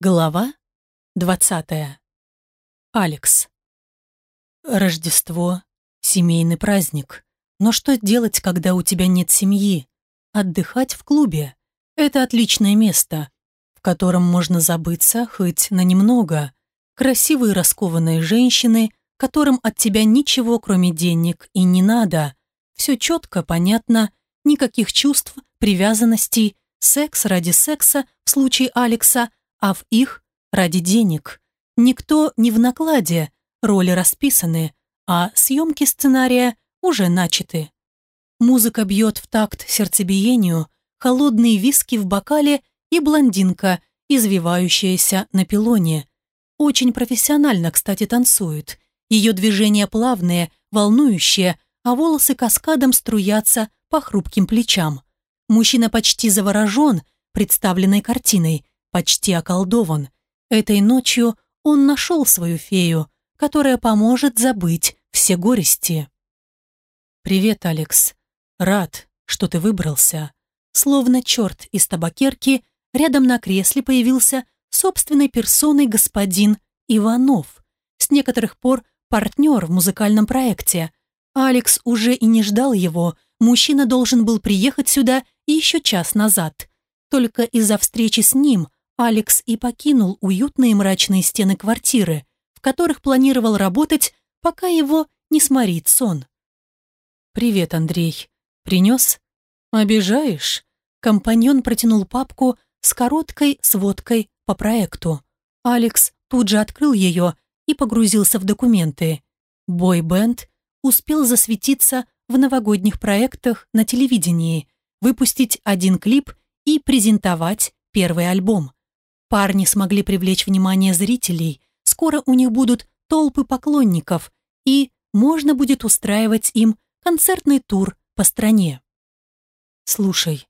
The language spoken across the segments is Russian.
Глава 20. Алекс. Рождество – семейный праздник. Но что делать, когда у тебя нет семьи? Отдыхать в клубе – это отличное место, в котором можно забыться хоть на немного. Красивые раскованные женщины, которым от тебя ничего, кроме денег, и не надо. Все четко, понятно, никаких чувств, привязанностей, секс ради секса в случае Алекса – а в их ради денег. Никто не в накладе, роли расписаны, а съемки сценария уже начаты. Музыка бьет в такт сердцебиению, холодные виски в бокале и блондинка, извивающаяся на пилоне. Очень профессионально, кстати, танцует. Ее движения плавные, волнующие, а волосы каскадом струятся по хрупким плечам. Мужчина почти заворожен представленной картиной, почти околдован. Этой ночью он нашел свою фею, которая поможет забыть все горести. «Привет, Алекс. Рад, что ты выбрался». Словно черт из табакерки, рядом на кресле появился собственной персоной господин Иванов. С некоторых пор партнер в музыкальном проекте. Алекс уже и не ждал его, мужчина должен был приехать сюда еще час назад. Только из-за встречи с ним Алекс и покинул уютные мрачные стены квартиры, в которых планировал работать, пока его не сморит сон. «Привет, Андрей. Принес?» «Обижаешь?» Компаньон протянул папку с короткой сводкой по проекту. Алекс тут же открыл ее и погрузился в документы. Бой-бенд успел засветиться в новогодних проектах на телевидении, выпустить один клип и презентовать первый альбом. Парни смогли привлечь внимание зрителей, скоро у них будут толпы поклонников, и можно будет устраивать им концертный тур по стране. «Слушай,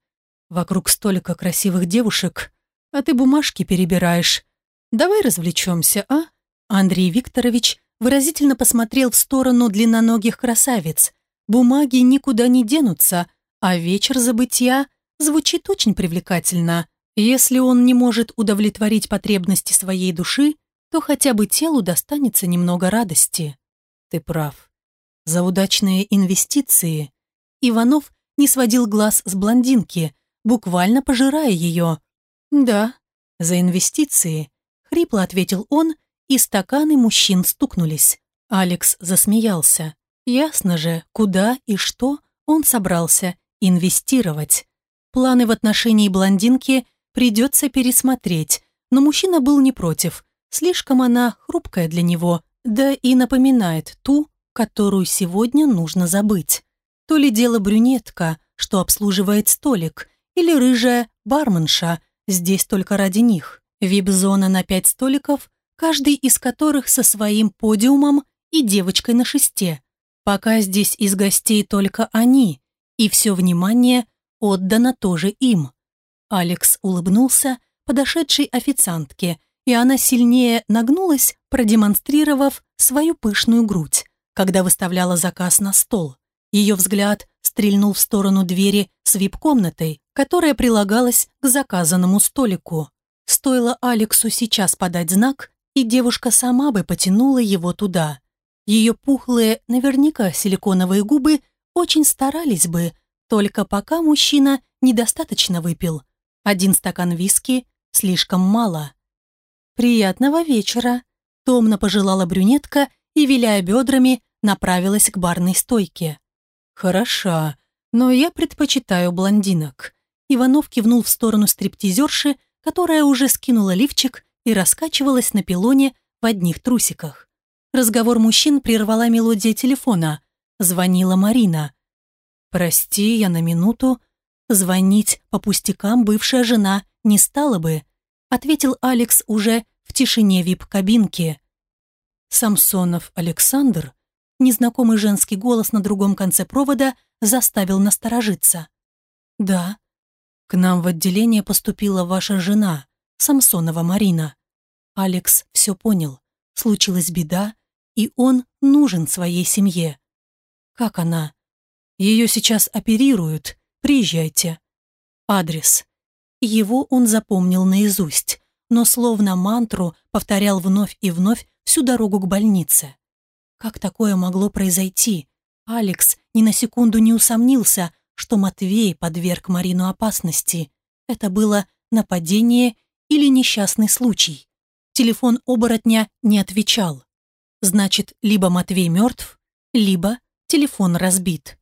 вокруг столика красивых девушек, а ты бумажки перебираешь. Давай развлечемся, а?» Андрей Викторович выразительно посмотрел в сторону длинноногих красавиц. Бумаги никуда не денутся, а вечер забытия звучит очень привлекательно. Если он не может удовлетворить потребности своей души, то хотя бы телу достанется немного радости. Ты прав. За удачные инвестиции Иванов не сводил глаз с блондинки, буквально пожирая ее. «Да, за инвестиции», — хрипло ответил он, и стаканы мужчин стукнулись. Алекс засмеялся. Ясно же, куда и что он собрался инвестировать. Планы в отношении блондинки — придется пересмотреть, но мужчина был не против. Слишком она хрупкая для него, да и напоминает ту, которую сегодня нужно забыть. То ли дело брюнетка, что обслуживает столик, или рыжая барменша, здесь только ради них. Вип-зона на пять столиков, каждый из которых со своим подиумом и девочкой на шесте. Пока здесь из гостей только они, и все внимание отдано тоже им. Алекс улыбнулся подошедшей официантке, и она сильнее нагнулась, продемонстрировав свою пышную грудь, когда выставляла заказ на стол. Ее взгляд стрельнул в сторону двери с вип-комнатой, которая прилагалась к заказанному столику. Стоило Алексу сейчас подать знак, и девушка сама бы потянула его туда. Ее пухлые, наверняка силиконовые губы очень старались бы, только пока мужчина недостаточно выпил. Один стакан виски слишком мало. «Приятного вечера», — томно пожелала брюнетка и, виляя бедрами, направилась к барной стойке. «Хороша, но я предпочитаю блондинок». Иванов кивнул в сторону стриптизерши, которая уже скинула лифчик и раскачивалась на пилоне в одних трусиках. Разговор мужчин прервала мелодия телефона. Звонила Марина. «Прости, я на минуту», Звонить по пустякам бывшая жена не стала бы, ответил Алекс уже в тишине вип-кабинки. Самсонов Александр, незнакомый женский голос на другом конце провода, заставил насторожиться. «Да, к нам в отделение поступила ваша жена, Самсонова Марина». Алекс все понял. Случилась беда, и он нужен своей семье. Как она? Ее сейчас оперируют, Приезжайте. Адрес. Его он запомнил наизусть. но словно мантру повторял вновь и вновь всю дорогу к больнице. Как такое могло произойти? Алекс ни на секунду не усомнился, что Матвей подверг Марину опасности. Это было нападение или несчастный случай. Телефон оборотня не отвечал. Значит, либо Матвей мертв, либо телефон разбит.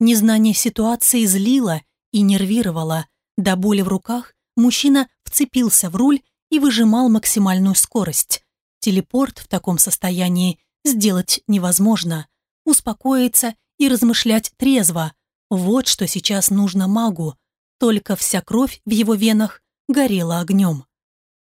Незнание ситуации злило и нервировало. До боли в руках мужчина вцепился в руль и выжимал максимальную скорость. Телепорт в таком состоянии сделать невозможно. Успокоиться и размышлять трезво. Вот что сейчас нужно магу. Только вся кровь в его венах горела огнем.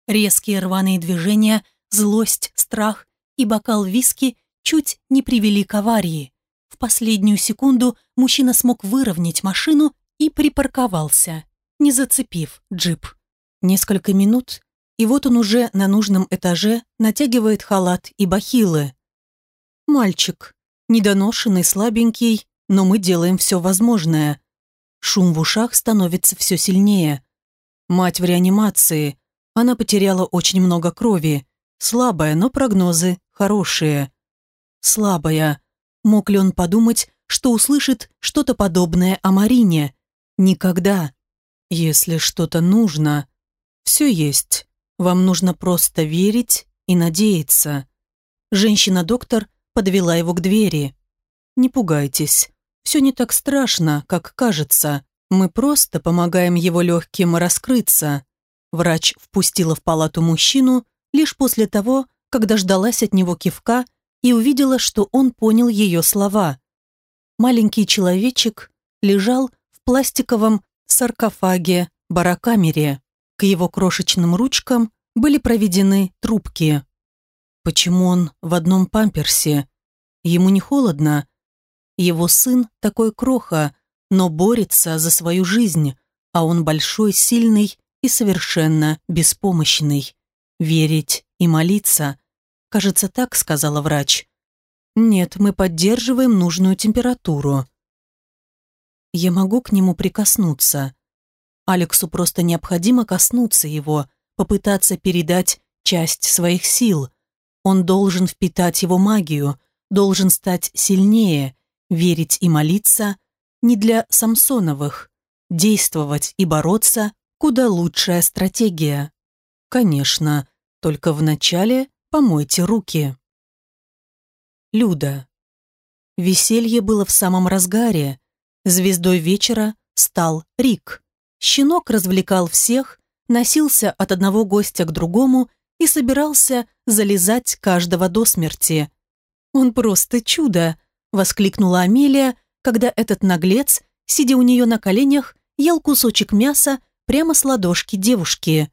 Резкие рваные движения, злость, страх и бокал виски чуть не привели к аварии. В последнюю секунду мужчина смог выровнять машину и припарковался, не зацепив джип. Несколько минут, и вот он уже на нужном этаже натягивает халат и бахилы. Мальчик, недоношенный, слабенький, но мы делаем все возможное. Шум в ушах становится все сильнее. Мать в реанимации. Она потеряла очень много крови. Слабая, но прогнозы хорошие. Слабая. Мог ли он подумать, что услышит что-то подобное о Марине? Никогда. Если что-то нужно, все есть. Вам нужно просто верить и надеяться. Женщина-доктор подвела его к двери. Не пугайтесь. Все не так страшно, как кажется. Мы просто помогаем его легким раскрыться. Врач впустила в палату мужчину лишь после того, когда ждалась от него кивка и увидела, что он понял ее слова. Маленький человечек лежал в пластиковом саркофаге барокамере. К его крошечным ручкам были проведены трубки. Почему он в одном памперсе? Ему не холодно, его сын такой кроха, но борется за свою жизнь, а он большой, сильный и совершенно беспомощный. Верить и молиться. Кажется, так сказала врач. Нет, мы поддерживаем нужную температуру. Я могу к нему прикоснуться. Алексу просто необходимо коснуться его, попытаться передать часть своих сил. Он должен впитать его магию, должен стать сильнее, Верить и молиться не для Самсоновых. Действовать и бороться – куда лучшая стратегия. Конечно, только вначале помойте руки. Люда. Веселье было в самом разгаре. Звездой вечера стал Рик. Щенок развлекал всех, носился от одного гостя к другому и собирался залезать каждого до смерти. Он просто чудо, Воскликнула Амелия, когда этот наглец, сидя у нее на коленях, ел кусочек мяса прямо с ладошки девушки.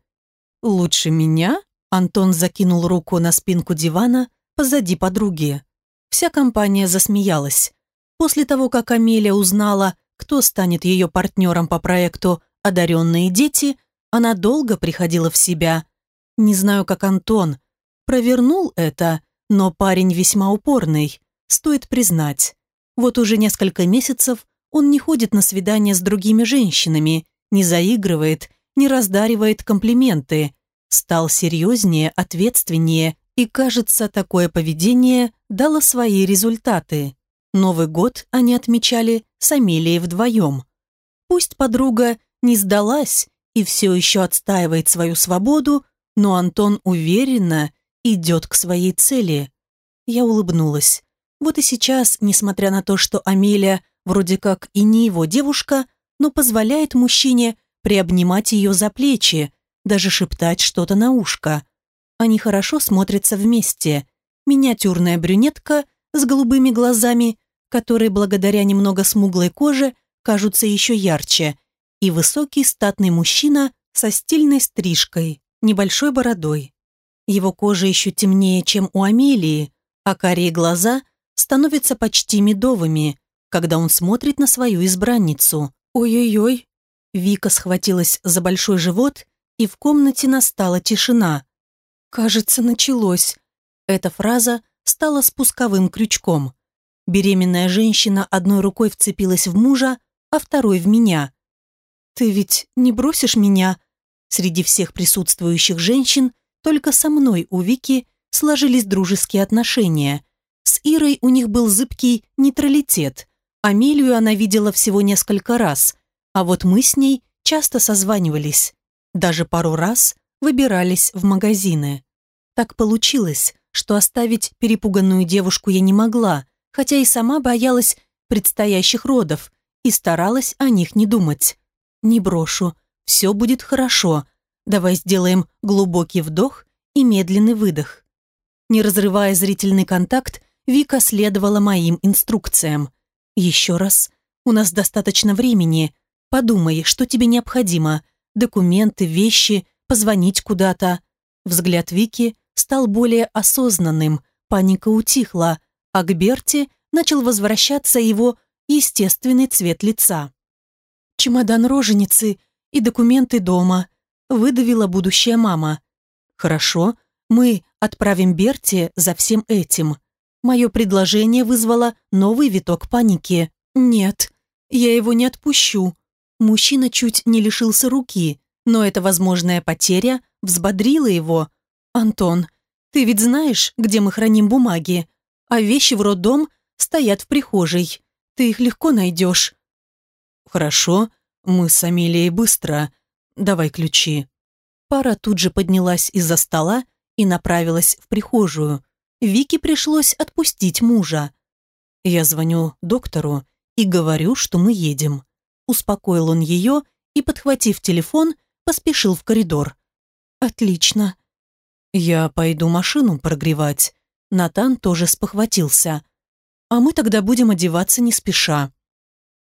«Лучше меня?» Антон закинул руку на спинку дивана позади подруги. Вся компания засмеялась. После того, как Амелия узнала, кто станет ее партнером по проекту «Одаренные дети», она долго приходила в себя. Не знаю, как Антон. Провернул это, но парень весьма упорный. Стоит признать, вот уже несколько месяцев он не ходит на свидания с другими женщинами, не заигрывает, не раздаривает комплименты, стал серьезнее, ответственнее, и, кажется, такое поведение дало свои результаты. Новый год они отмечали с Амелией вдвоем. Пусть подруга не сдалась и все еще отстаивает свою свободу, но Антон уверенно идет к своей цели. Я улыбнулась. Вот и сейчас, несмотря на то, что Амелия вроде как и не его девушка, но позволяет мужчине приобнимать ее за плечи, даже шептать что-то на ушко. Они хорошо смотрятся вместе. Миниатюрная брюнетка с голубыми глазами, которые благодаря немного смуглой коже кажутся еще ярче, и высокий статный мужчина со стильной стрижкой, небольшой бородой. Его кожа еще темнее, чем у Амелии, а карие глаза становятся почти медовыми, когда он смотрит на свою избранницу. Ой-ой-ой. Вика схватилась за большой живот, и в комнате настала тишина. «Кажется, началось». Эта фраза стала спусковым крючком. Беременная женщина одной рукой вцепилась в мужа, а второй в меня. «Ты ведь не бросишь меня?» Среди всех присутствующих женщин только со мной у Вики сложились дружеские отношения. С Ирой у них был зыбкий нейтралитет. Амелию она видела всего несколько раз, а вот мы с ней часто созванивались. Даже пару раз выбирались в магазины. Так получилось, что оставить перепуганную девушку я не могла, хотя и сама боялась предстоящих родов и старалась о них не думать. «Не брошу, все будет хорошо. Давай сделаем глубокий вдох и медленный выдох». Не разрывая зрительный контакт, Вика следовала моим инструкциям. «Еще раз. У нас достаточно времени. Подумай, что тебе необходимо. Документы, вещи, позвонить куда-то». Взгляд Вики стал более осознанным, паника утихла, а к Берте начал возвращаться его естественный цвет лица. «Чемодан роженицы и документы дома», выдавила будущая мама. «Хорошо, мы отправим Берте за всем этим». Мое предложение вызвало новый виток паники. «Нет, я его не отпущу». Мужчина чуть не лишился руки, но эта возможная потеря взбодрила его. «Антон, ты ведь знаешь, где мы храним бумаги, а вещи в роддом стоят в прихожей. Ты их легко найдешь». «Хорошо, мы с Амелией быстро. Давай ключи». Пара тут же поднялась из-за стола и направилась в прихожую. Вике пришлось отпустить мужа. «Я звоню доктору и говорю, что мы едем». Успокоил он ее и, подхватив телефон, поспешил в коридор. «Отлично». «Я пойду машину прогревать». Натан тоже спохватился. «А мы тогда будем одеваться не спеша».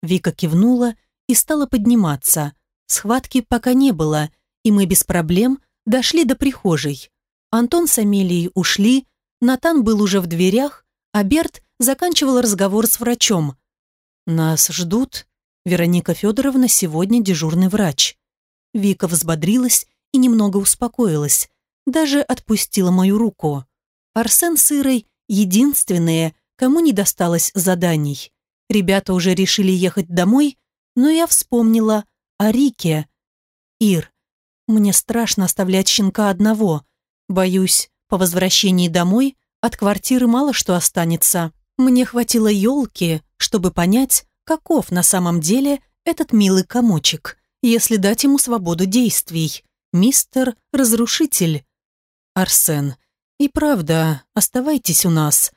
Вика кивнула и стала подниматься. Схватки пока не было, и мы без проблем дошли до прихожей. Антон с Амелией ушли, Натан был уже в дверях, а Берт заканчивал разговор с врачом. «Нас ждут. Вероника Федоровна сегодня дежурный врач». Вика взбодрилась и немного успокоилась, даже отпустила мою руку. Арсен с Ирой – единственные, кому не досталось заданий. Ребята уже решили ехать домой, но я вспомнила о Рике. «Ир, мне страшно оставлять щенка одного. Боюсь, по возвращении домой от квартиры мало что останется. Мне хватило елки, чтобы понять, каков на самом деле этот милый комочек если дать ему свободу действий. Мистер Разрушитель. Арсен. И правда, оставайтесь у нас.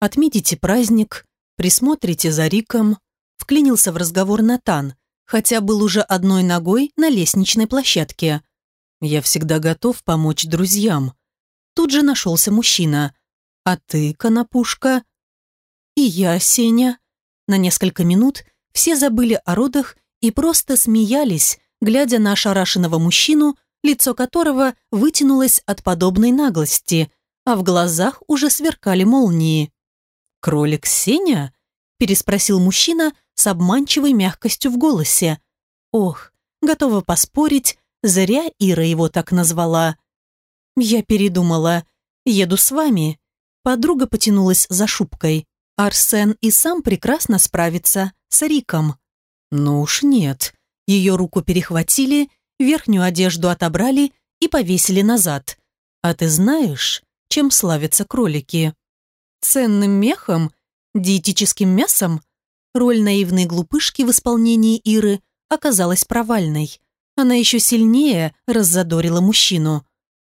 Отметите праздник, присмотрите за Риком. Вклинился в разговор Натан, хотя был уже одной ногой на лестничной площадке. Я всегда готов помочь друзьям. Тут же нашелся мужчина. А ты, Конопушка? И я, Сеня. На несколько минут все забыли о родах и просто смеялись, глядя на ошарашенного мужчину, лицо которого вытянулось от подобной наглости, а в глазах уже сверкали молнии. «Кролик Сеня?» – переспросил мужчина с обманчивой мягкостью в голосе. «Ох, готова поспорить, зря Ира его так назвала». Я передумала. «Еду с вами». Подруга потянулась за шубкой. Арсен и сам прекрасно справится с Риком. Ну уж нет. Ее руку перехватили, верхнюю одежду отобрали и повесили назад. А ты знаешь, чем славятся кролики? Ценным мехом? Диетическим мясом? Роль наивной глупышки в исполнении Иры оказалась провальной. Она еще сильнее раззадорила мужчину.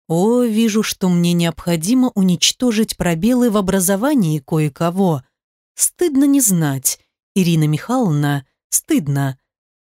«О, вижу, что мне необходимо уничтожить пробелы в образовании кое-кого. Стыдно не знать, Ирина Михайловна, Стыдно.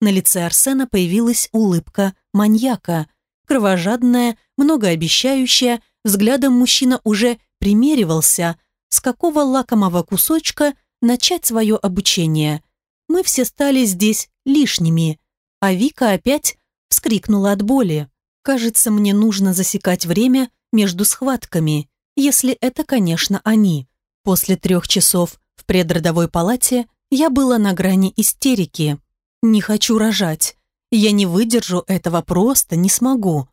На лице Арсена появилась улыбка маньяка. Кровожадная, многообещающая, взглядом мужчина уже примеривался, с какого лакомого кусочка начать свое обучение. Мы все стали здесь лишними, а Вика опять вскрикнула от боли. Кажется, мне нужно засекать время между схватками, если это, конечно, они. После трех часов в предродовой палате я была на грани истерики. Не хочу рожать. Я не выдержу этого, просто не смогу.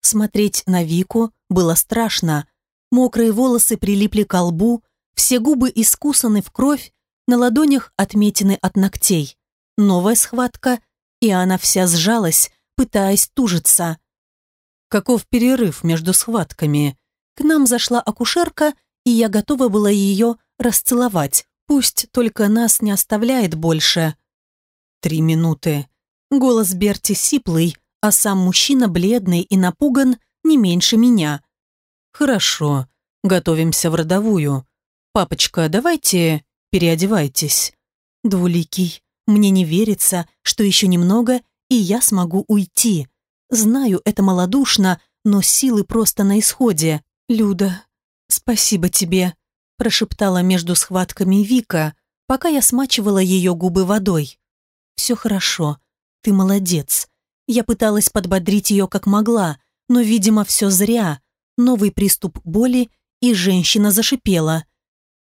Смотреть на Вику было страшно. Мокрые волосы прилипли к лбу, все губы искусаны в кровь, на ладонях отметины от ногтей. Новая схватка, и она вся сжалась, пытаясь тужиться. Каков перерыв между схватками? К нам зашла акушерка, и я готова была ее расцеловать. Пусть только нас не оставляет больше. Три минуты. Голос Берти сиплый, а сам мужчина бледный и напуган не меньше меня. Хорошо, готовимся в родовую. Папочка, давайте переодевайтесь. Двуликий, мне не верится, что еще немного, и я смогу уйти. Знаю, это малодушно, но силы просто на исходе. Люда, спасибо тебе, прошептала между схватками Вика, пока я смачивала ее губы водой. Все хорошо, ты молодец. Я пыталась подбодрить ее как могла, но, видимо, все зря. Новый приступ боли, и женщина зашипела.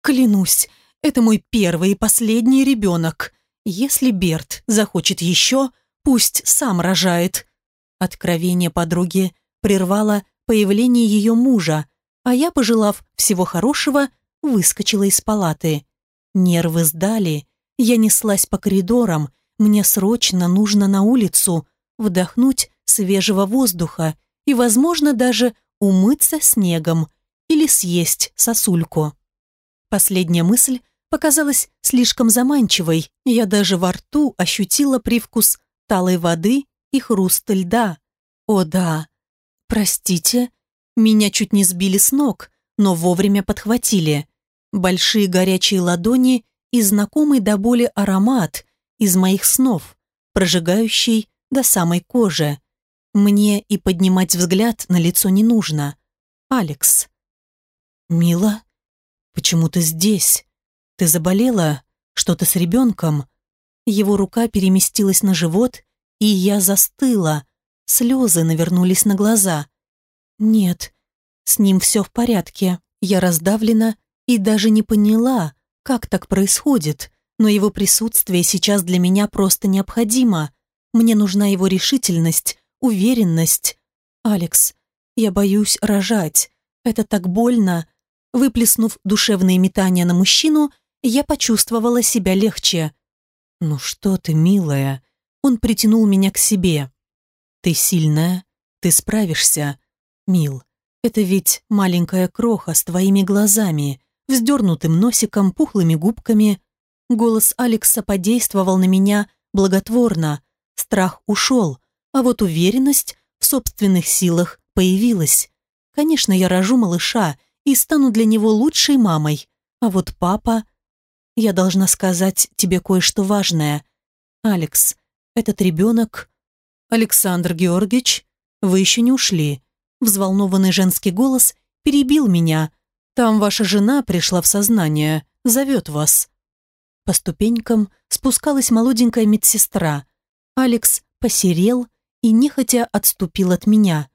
Клянусь, это мой первый и последний ребенок. Если Берт захочет еще, пусть сам рожает. Откровение подруги прервало появление ее мужа, а я, пожелав всего хорошего, выскочила из палаты. Нервы сдали, я неслась по коридорам, мне срочно нужно на улицу, вдохнуть свежего воздуха и, возможно, даже умыться снегом или съесть сосульку. Последняя мысль показалась слишком заманчивой, я даже во рту ощутила привкус талой воды и хруст льда. О да, простите, меня чуть не сбили с ног, но вовремя подхватили. Большие горячие ладони и знакомый до боли аромат из моих снов, прожигающий до самой кожи. Мне и поднимать взгляд на лицо не нужно. Алекс. «Мила, почему ты здесь? Ты заболела? Что-то с ребенком?» Его рука переместилась на живот, и я застыла. Слезы навернулись на глаза. «Нет, с ним все в порядке. Я раздавлена и даже не поняла, как так происходит, но его присутствие сейчас для меня просто необходимо. Мне нужна его решительность, уверенность. Алекс, я боюсь рожать. Это так больно. Выплеснув душевные метания на мужчину, я почувствовала себя легче. «Ну что ты, милая?» Он притянул меня к себе. «Ты сильная, ты справишься. Мил, это ведь маленькая кроха с твоими глазами, вздернутым носиком, пухлыми губками. Голос Алекса подействовал на меня благотворно. Страх ушел, а вот уверенность в собственных силах появилась. Конечно, я рожу малыша и стану для него лучшей мамой. А вот папа... Я должна сказать тебе кое-что важное. Алекс, этот ребенок... Александр Георгиевич, вы еще не ушли. Взволнованный женский голос перебил меня. «Там ваша жена пришла в сознание, зовет вас». По ступенькам спускалась молоденькая медсестра. Алекс посерел и нехотя отступил от меня.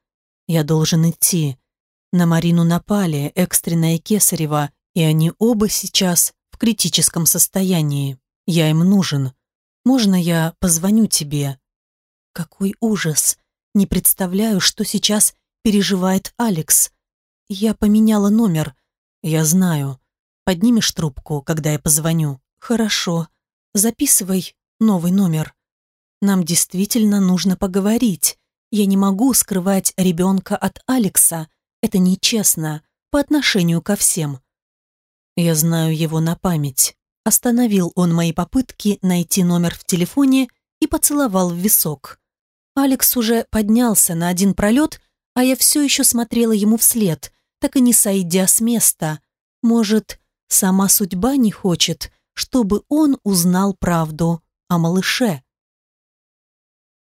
«Я должен идти. На Марину напали, экстренная Кесарева, и они оба сейчас в критическом состоянии. Я им нужен. Можно я позвоню тебе?» Какой ужас! Не представляю, что сейчас переживает Алекс. Я поменяла номер. Я знаю. Поднимешь трубку, когда я позвоню? Хорошо. Записывай новый номер. Нам действительно нужно поговорить. Я не могу скрывать ребенка от Алекса. Это нечестно по отношению ко всем. Я знаю его на память. Остановил он мои попытки найти номер в телефоне и поцеловал в висок. Алекс уже поднялся на один пролет а я все еще смотрела ему вслед, так и не сойдя с места. Может, сама судьба не хочет, чтобы он узнал правду о малыше.